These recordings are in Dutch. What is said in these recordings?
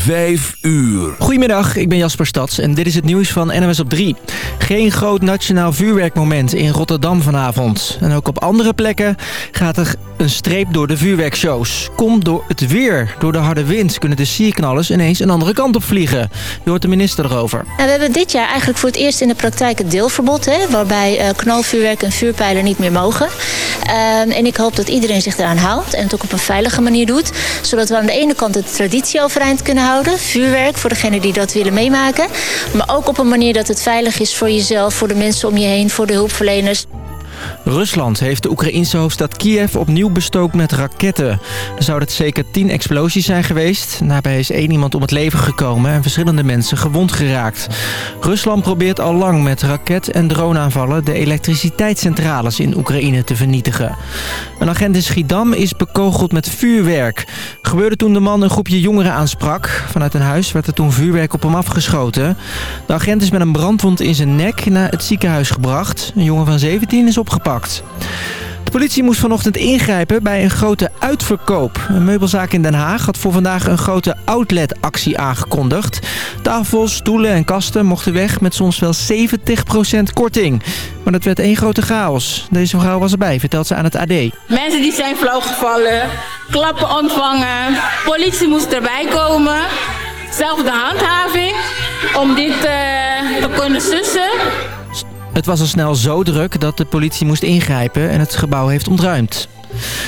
5 uur. Goedemiddag, ik ben Jasper Stads en dit is het nieuws van NOS op 3. Geen groot nationaal vuurwerkmoment in Rotterdam vanavond. En ook op andere plekken gaat er een streep door de vuurwerkshows. Komt door het weer. Door de harde wind kunnen de sierknallers ineens een andere kant op vliegen. Je hoort de minister erover. Nou, we hebben dit jaar eigenlijk voor het eerst in de praktijk het deelverbod. Hè, waarbij uh, knalvuurwerk en vuurpijlen niet meer mogen. Uh, en ik hoop dat iedereen zich eraan houdt en het ook op een veilige manier doet. Zodat we aan de ene kant de traditie overeind kunnen houden. Vuurwerk voor degenen die dat willen meemaken. Maar ook op een manier dat het veilig is voor jezelf, voor de mensen om je heen, voor de hulpverleners. Rusland heeft de Oekraïnse hoofdstad Kiev opnieuw bestookt met raketten. Er zouden zeker tien explosies zijn geweest. Daarbij is één iemand om het leven gekomen en verschillende mensen gewond geraakt. Rusland probeert al lang met raket- en droneaanvallen de elektriciteitscentrales in Oekraïne te vernietigen. Een agent in Schiedam is bekogeld met vuurwerk. Gebeurde toen de man een groepje jongeren aansprak. Vanuit een huis werd er toen vuurwerk op hem afgeschoten. De agent is met een brandwond in zijn nek naar het ziekenhuis gebracht. Een jongen van 17 is De politie moest vanochtend ingrijpen bij een grote uitverkoop. Een meubelzaak in Den Haag had voor vandaag een grote outletactie aangekondigd. Tafels, stoelen en kasten mochten weg met soms wel 70% korting. Maar dat werd één grote chaos. Deze vrouw was erbij, vertelt ze aan het AD. Mensen die zijn flauw gevallen, klappen ontvangen, politie moest erbij komen. Zelf de handhaving om dit uh, te kunnen sussen. Het was al snel zo druk dat de politie moest ingrijpen en het gebouw heeft ontruimd.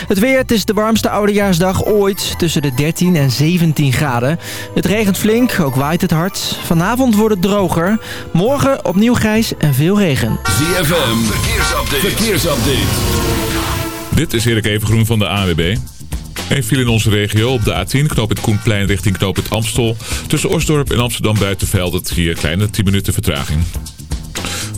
Het weer, het is de warmste oudejaarsdag ooit, tussen de 13 en 17 graden. Het regent flink, ook waait het hard. Vanavond wordt het droger. Morgen opnieuw grijs en veel regen. ZFM, verkeersupdate. verkeersupdate. Dit is Erik Evengroen van de AWB. Een viel in onze regio op de A10, knoop het Koenplein richting knoop het Amstel. Tussen Osdorp en Amsterdam Buitenveld het hier kleine 10 minuten vertraging.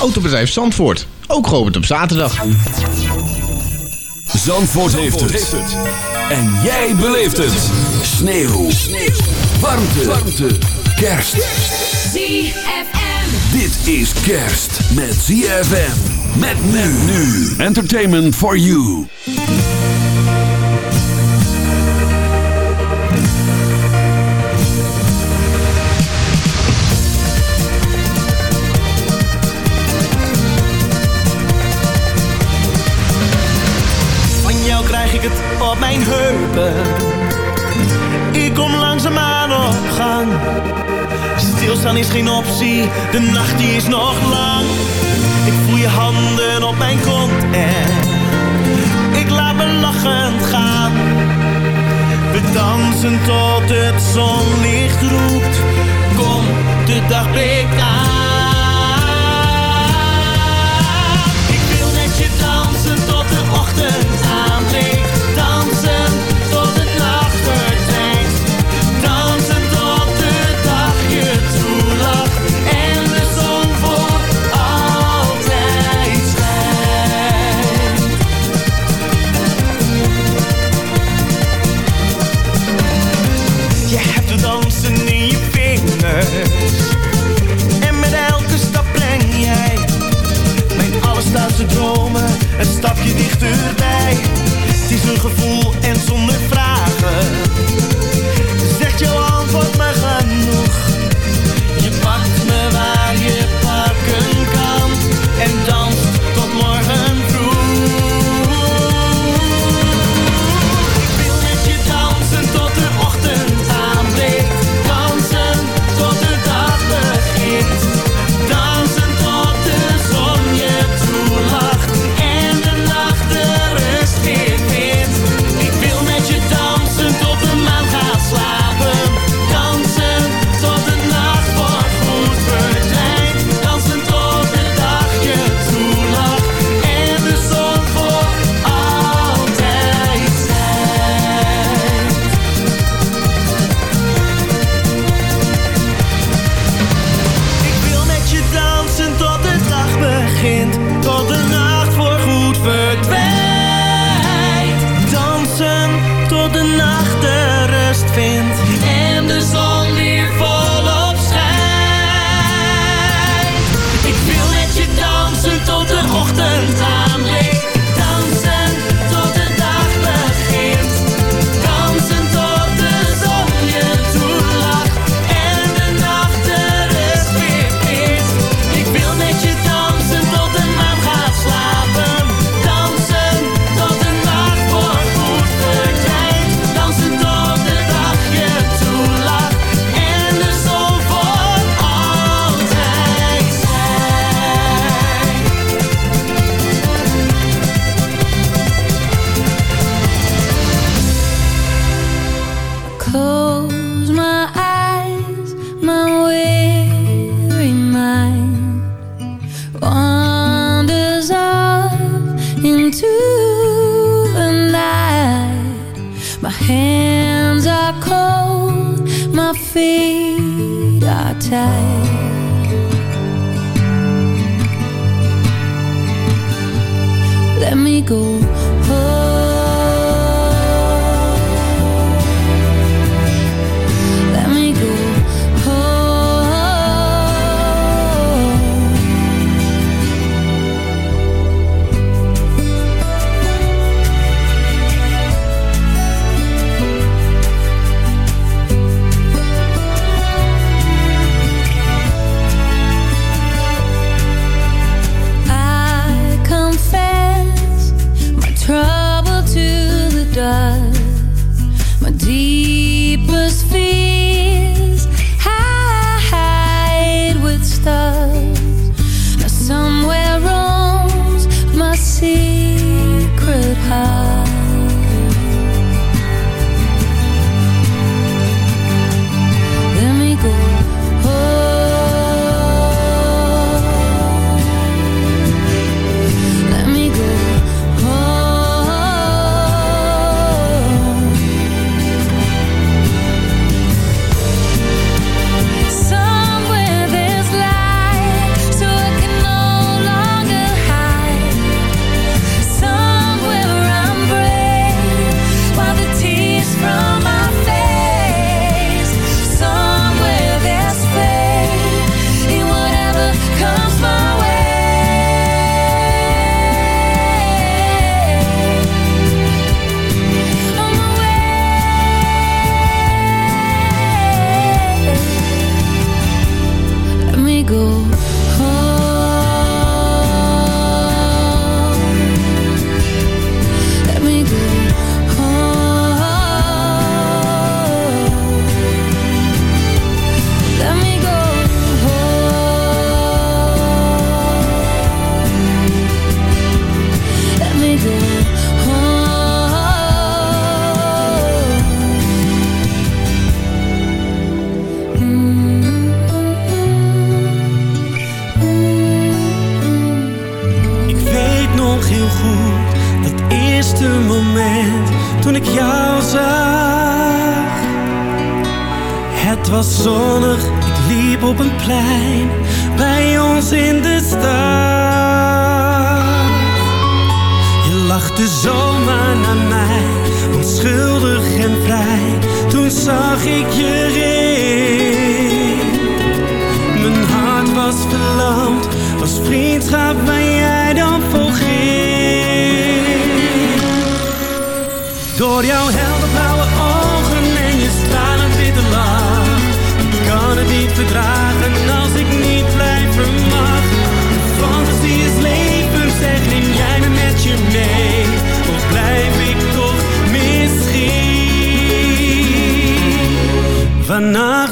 Autobedrijf Zandvoort. Ook geopend op zaterdag. Zandvoort, heeft, het. En jij beleeft het. Sneeuw. Sneeuw. Warmte. Warmte. Kerst. ZFM. Dit is kerst met ZFM. Met men nu. Entertainment for you. Op mijn heupen. Ik kom langzaamaan op gang. Stilstaan is geen optie, de nacht die is nog lang. Ik voel je handen op mijn kont en ik laat me lachend gaan. We dansen tot het zonlicht roept. Kom, de dag aan.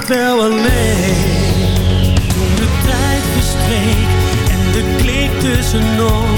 wel alleen. Toen de tijd verstreek en de klik tussen ons.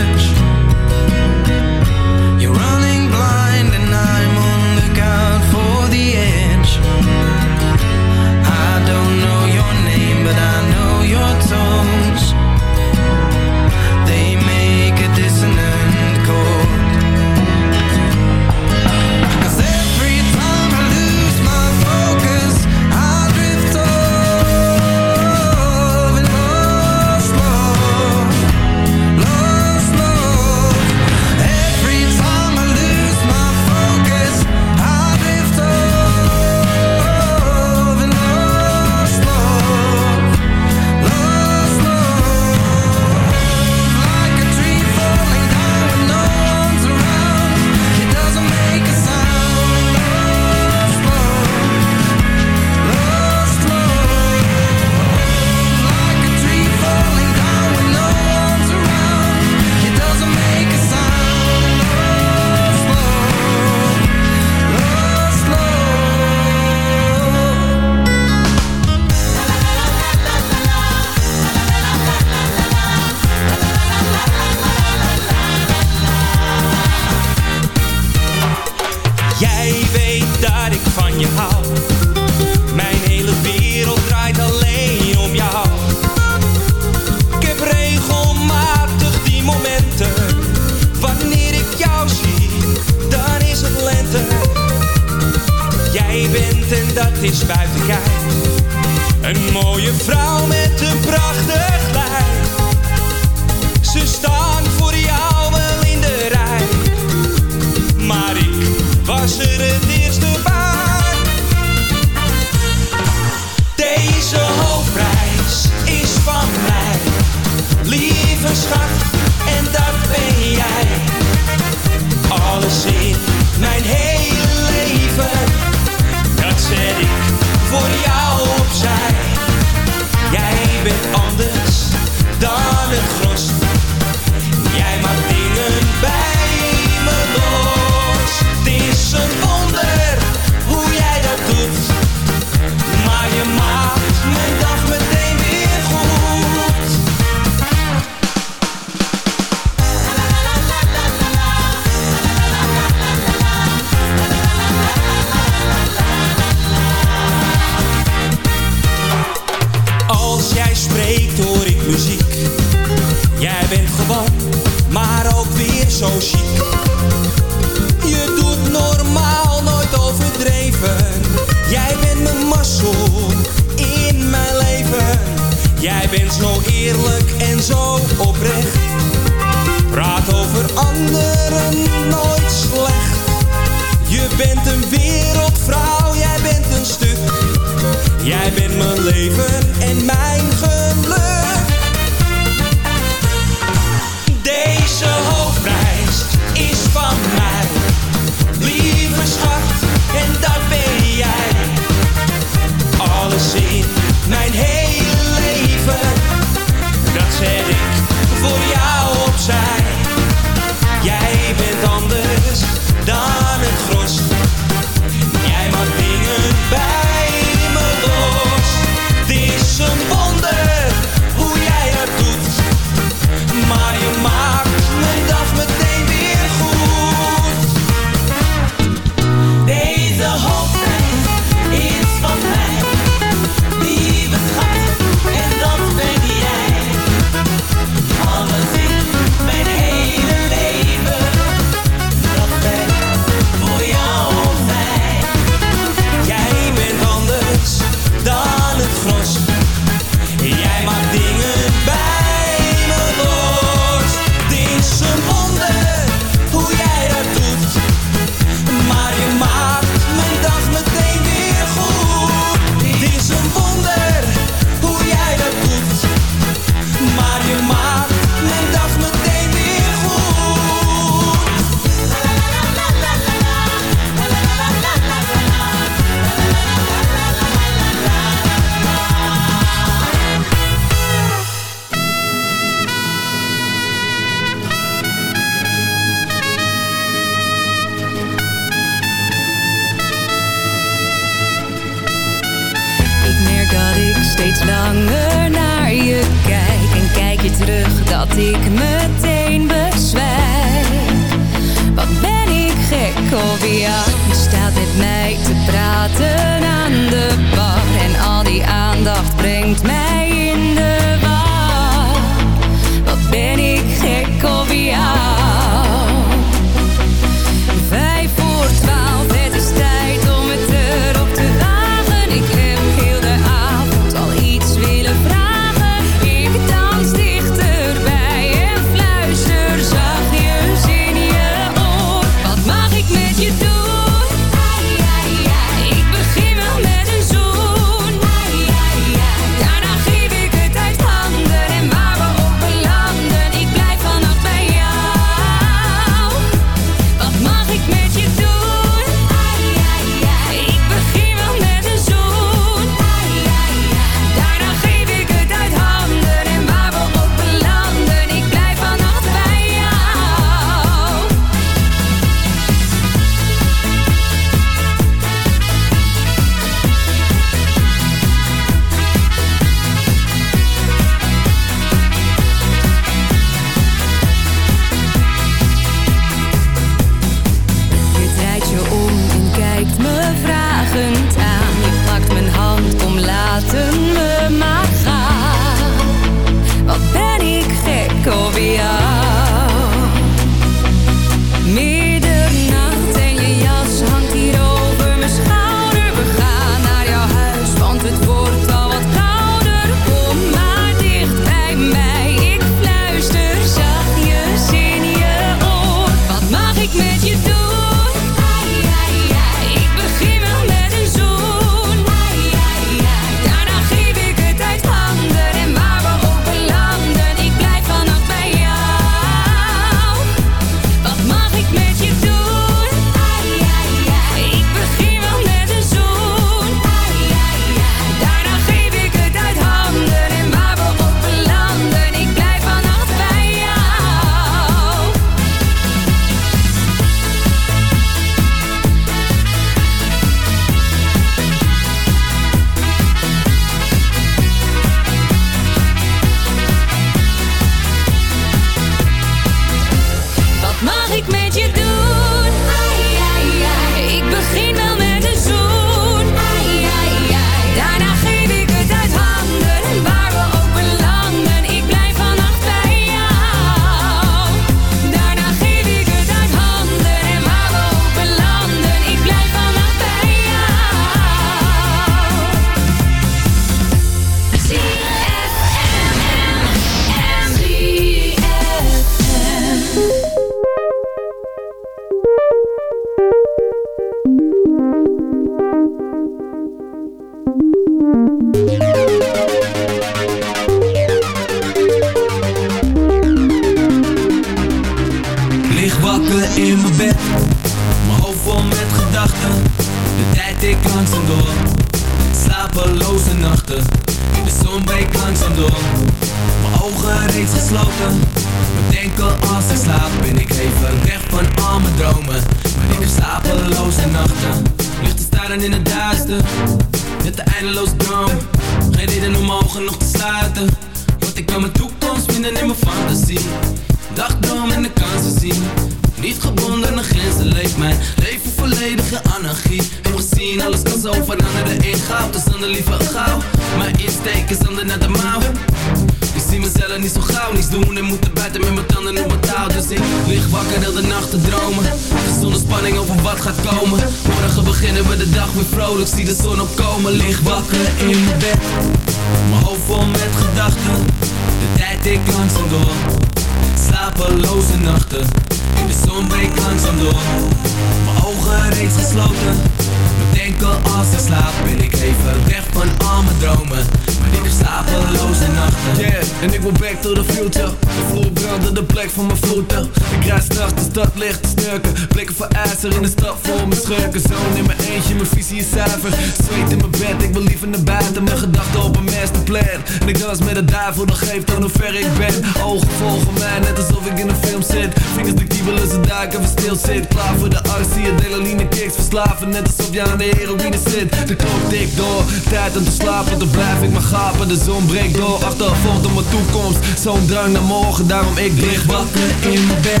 Dans met de duivel, dat geeft aan hoe ver ik ben. Ogen volgen mij, net alsof ik in een film zit. Vingers de kiebelen, ze duiken, even stil zit. Klaar voor de arts, zie je delaline kicks Verslaven, net alsof je aan de heroïne zit. De klok tikt door, tijd om te slapen Dan blijf ik maar gapen, de zon breekt door Achtervolgd op mijn toekomst, zo'n drang naar morgen Daarom ik lig wakker in mijn bed.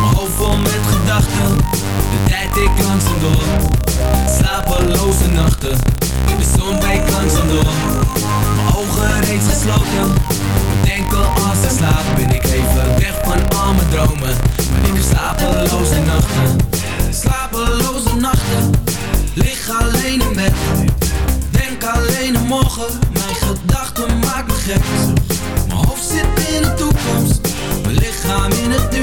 Mijn hoofd vol met gedachten De tijd ik langzaam door. Slapeloze nachten De zon breekt langzaam door ogen reeds gesloten. Maar denken als ik slaap Ben ik even weg van al mijn dromen. Maar ik heb slapeloze nachten. Slapeloze nachten. Lig alleen in bed. Denk alleen aan morgen. Mijn gedachten maken me gek. Mijn hoofd zit in de toekomst. Mijn lichaam in het nu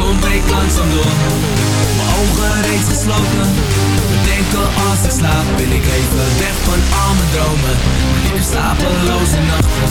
zon breekt langzaam door. Mijn ogen reeds gesloten. Bedenken als ik slaap Ben ik even weg van al mijn dromen. Ik heb slapeloze nachten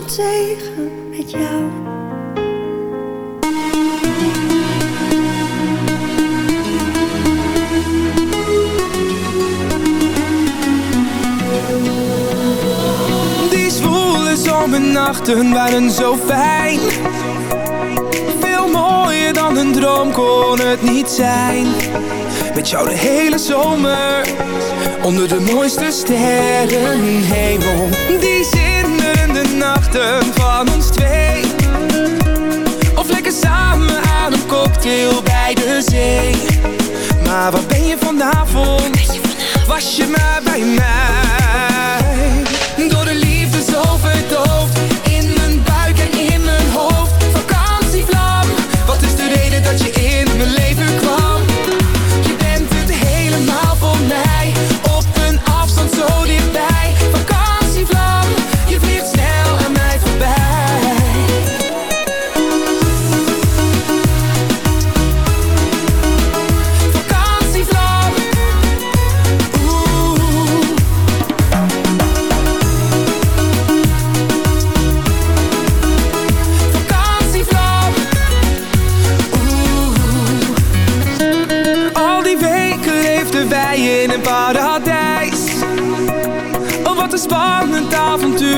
Me tegen met jou. Die zwoele zomernachten waren zo fijn. Veel mooier dan een droom kon het niet zijn. Met jou de hele zomer Onder de mooiste sterrenhemel Die zinderende nachten van ons twee. Of lekker samen aan een cocktail bij de zee. Maar waar ben je vanavond? Was je maar bij mij. Door de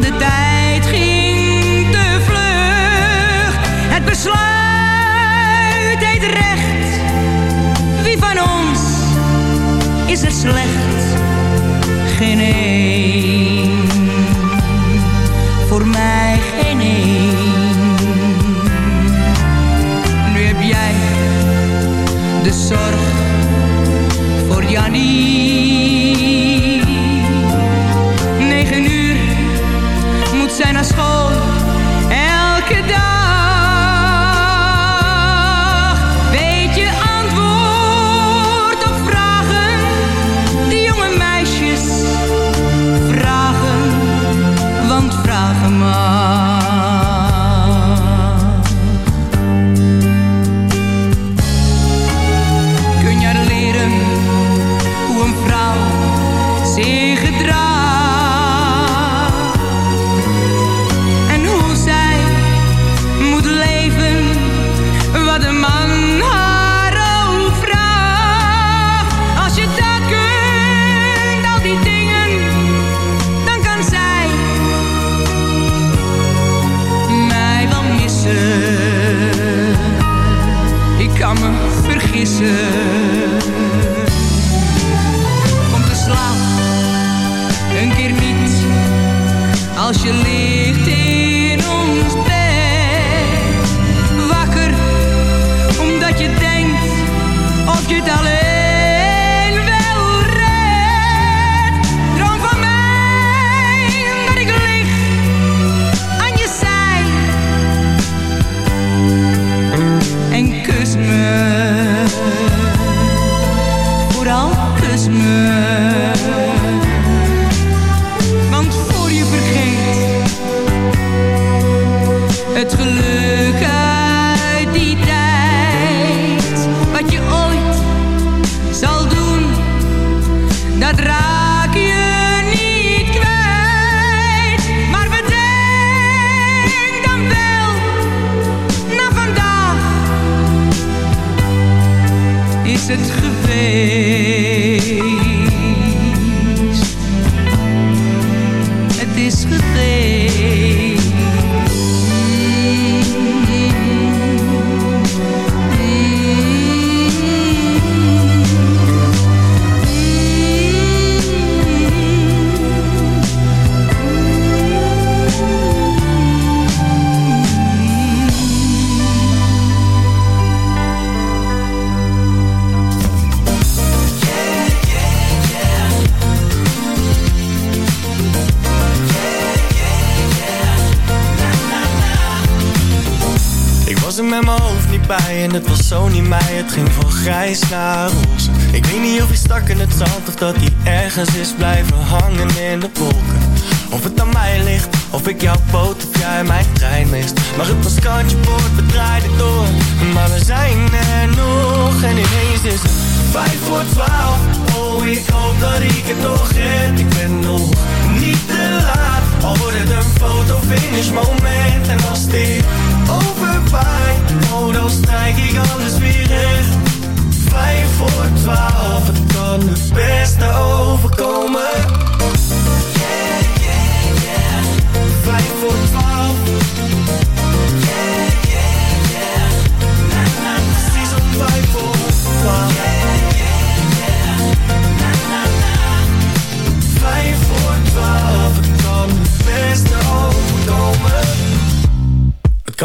de tijd ging te vlug. Het besluit deed recht. Wie van ons is er slecht? Geen een. Voor mij geen. Nu heb jij de zorg ergens is blij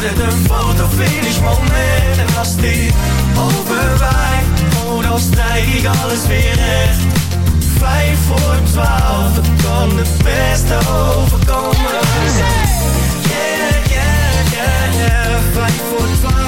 wordt het een fotofinish moment. En als dit overwaait, oh, dan strijk alles weer recht. Vijf voor twaalf, dat kan het beste overkomen. Yeah, yeah, yeah, yeah. Vijf voor twaalf.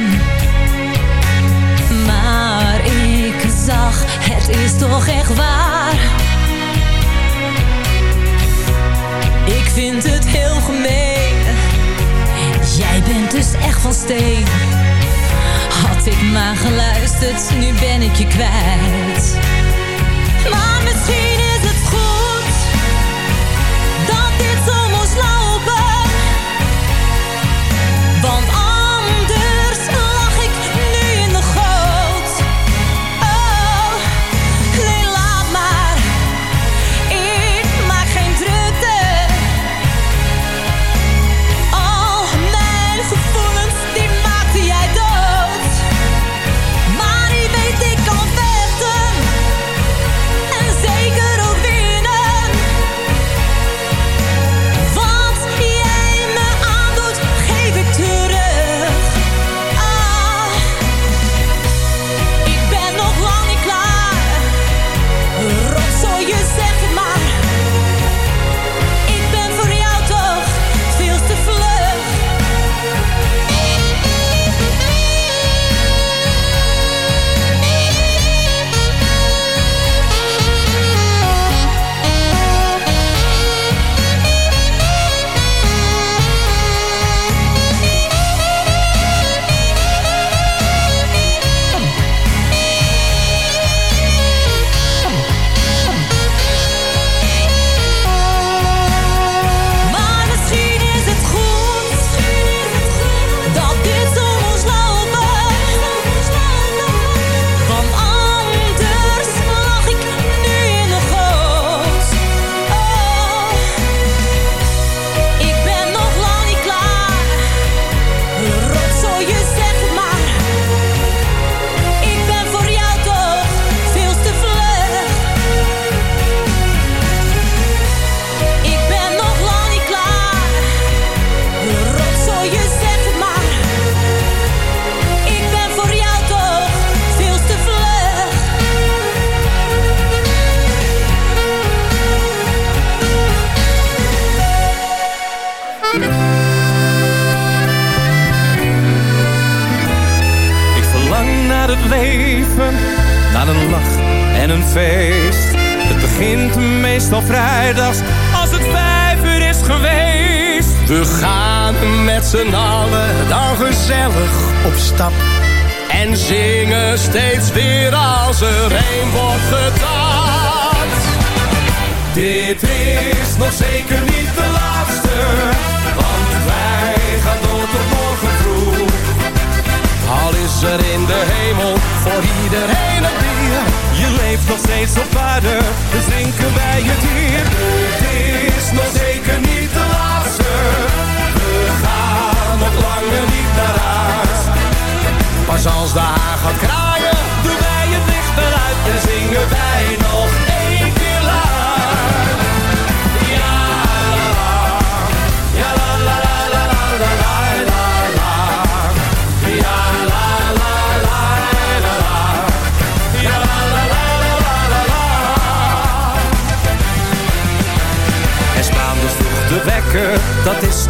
Het is toch echt waar. Ik vind het heel gemeen. Jij bent dus echt van steen. Had ik maar geluisterd, nu ben ik je kwijt. Maar misschien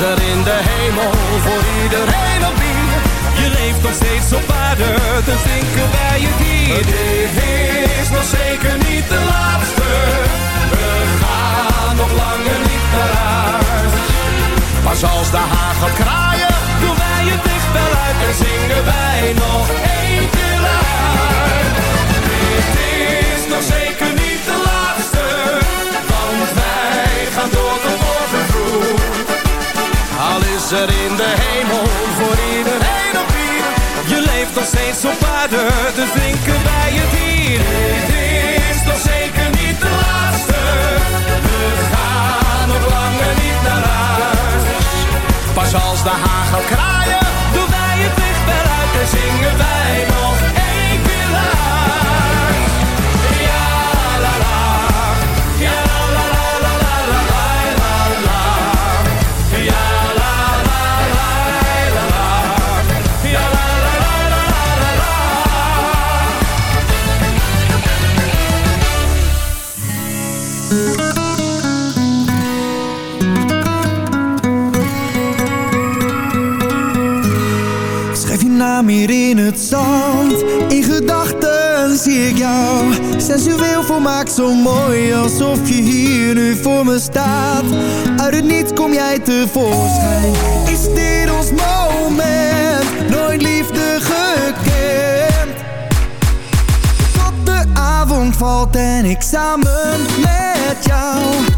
Er in de hemel voor iedereen een bier. Je leeft nog steeds op aarde, dus drinken wij het hier. Dit is nog zeker niet de laatste, we gaan nog langer niet naar huis. Pas als de haag gaat kraaien, doen wij het licht wel uit en zingen wij nog één keer Dit is nog zeker niet de laatste, want wij gaan door morgen vroeg. Al is er in de hemel voor iedereen op bier. Je leeft nog steeds op aarde, dus drinken wij het hier. Dit is nog zeker niet de laatste, we gaan nog langer niet naar huis. Pas als de haag gaat kraaien, zingen wij nog. Ik wil. Uit het niets kom jij tevoorschijn. Is dit ons moment? Nooit liefde gekend. Tot de avond valt en ik samen met jou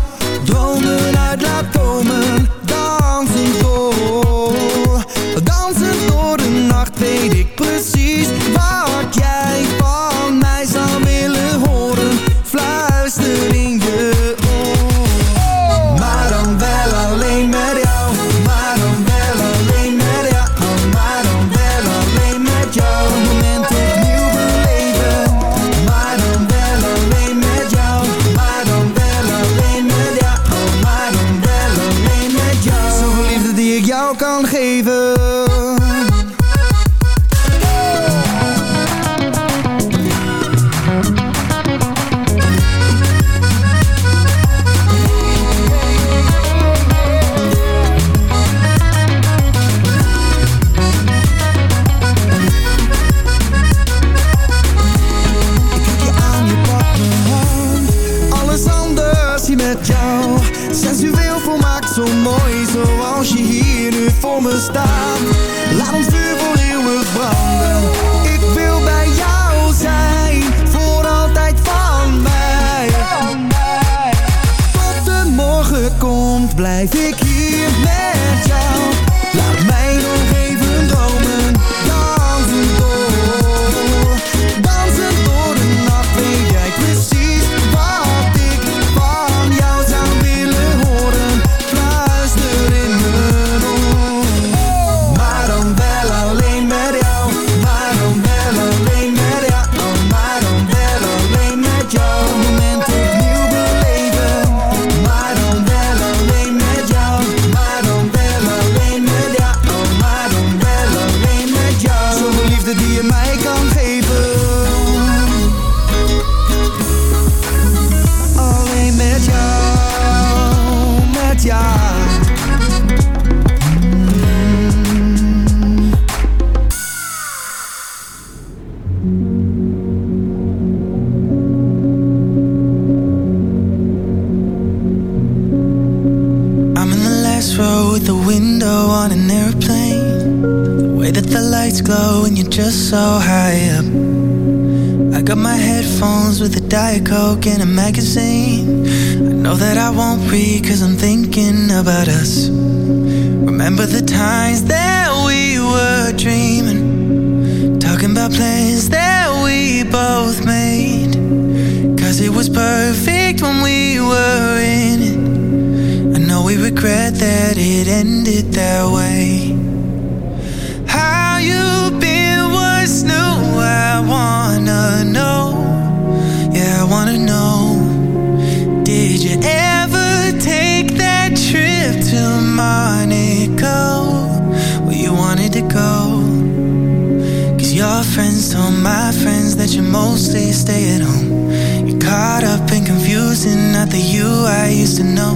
mostly stay at home. You're caught up and confusing, not the you I used to know.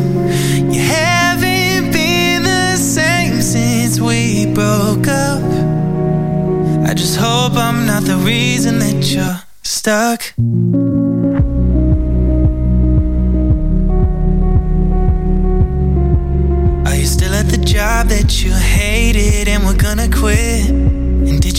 You haven't been the same since we broke up. I just hope I'm not the reason that you're stuck. Are you still at the job that you hated and we're gonna quit?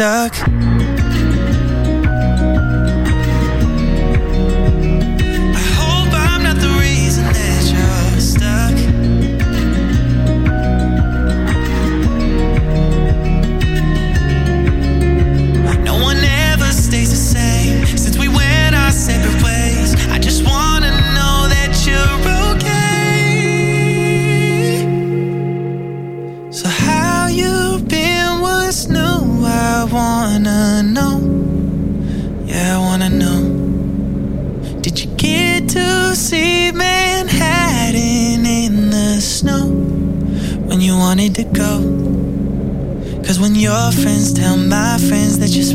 Stuck.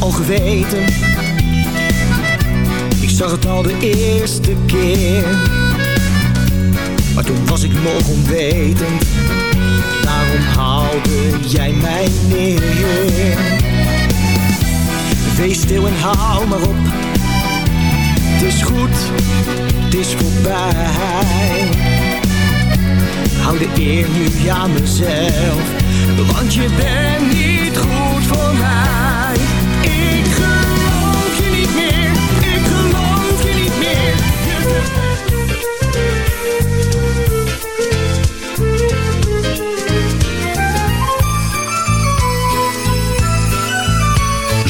al geweten. Ik zag het al de eerste keer. Maar toen was ik nog onwetend. Daarom haalde jij mij neer. Wees stil en hou maar op. Het is goed, het is voorbij. Hou de eer nu aan mezelf. Want je bent niet goed voor mij.